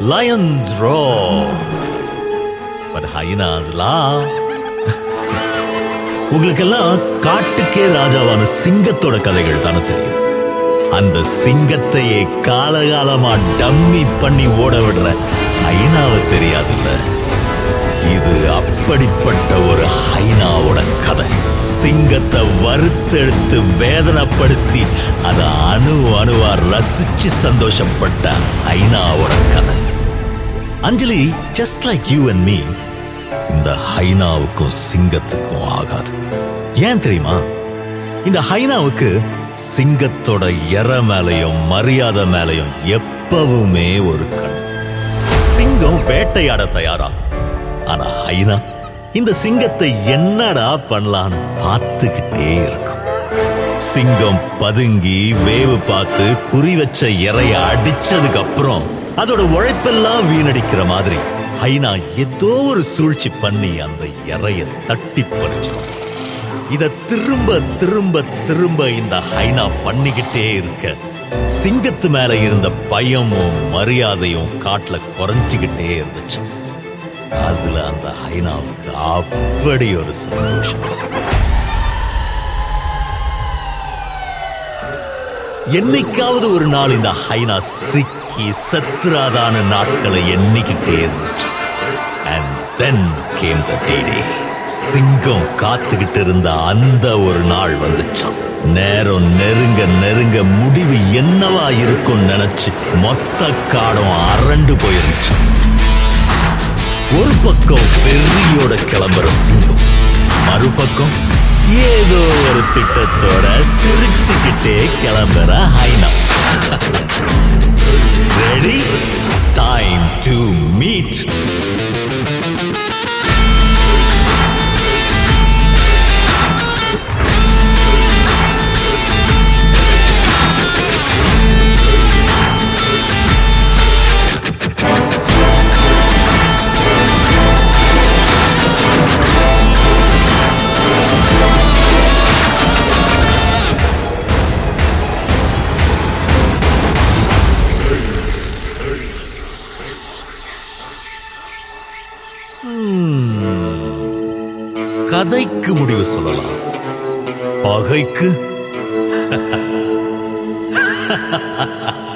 lions roar. but hyenas laugh உங்களுக்கெல்லாம் காட்டுக்கே ராஜாவான சிங்கத்தோட கதைகள் தானே தெரியும். அந்த சிங்கத்தையே காலகாலமா டம்மி பண்ணி ஓட விடுற ஐநாவை தெரியாதுல்ல? இது அப்படிப்பட்ட ஒரு ஹைனாவோட கதை. சிங்கத்தை வறுத்தெடுத்து வேதனைப்படுத்தி அதை அணு அணுவா ரசிச்சு சந்தோஷப்பட்ட ஐநாவோட கதை. Anjali just like you and me இந்த ஹைனாவுக்கும் சிங்கத்துக்கும் ஆகாது. ஏன் தெரியுமா? இந்த ஹைனாவுக்கு சிங்கத்தோட எற மேலையும் மரியாதை மேலையும் எப்பவுமே ஒரு கண். சிங்கம் வேட்டையாட தயாராகும். ஆனா ஹைனா இந்த சிங்கத்தை என்னடா பண்ணலான்னு பார்த்துக்கிட்டே இருக்கும். சிங்கம் பதுங்கி வேவு பார்த்து குறி வச்ச இறைய அடிச்சதுக்கு அப்புறம் அதோட உழைப்பெல்லாம் வீணடிக்கிற மாதிரி. ஹைனா ஏதோ ஒரு சூழ்ச்சி பண்ணி அந்த இறைய தட்டி பறிச்சிடும் இத திரும்ப திரும்ப திரும்ப இந்த ஹைனா பண்ணிக்கிட்டே இருக்க சிங்கத்து மேல இருந்த பயமும் மரியாதையும் காட்டுல குறைஞ்சுக்கிட்டே இருந்துச்சு. அதுல அந்த ஹைனாவுக்கு அப்படி ஒரு சந்தோஷம். என்னைக்காவது ஒரு நாள் இந்த ஹைனா சிக்க சத்துராதான நாட்களை எண்ணிக்கிட்டே இருந்துச்சு. அண்ட் தென் கேம் த டே சிங்கம் காத்துக்கிட்டு இருந்த அந்த ஒரு நாள் வந்துச்சான் நேரம் நெருங்க நெருங்க முடிவு என்னவா இருக்கும் நினைச்சு மொத்த காடும் அரண்டு போயிருந்துச்சு. ஒரு பக்கம் வெறியோட கிளம்புற சிங்கம் மறுபக்கம் ஏதோ ஒரு திட்டத்தோட சிரிச்சுக்கிட்டே கிளம்புற ஹைனா. Ready? Time to meet. கதைக்கு முடிவு சொல்லலாம். பகைக்கு?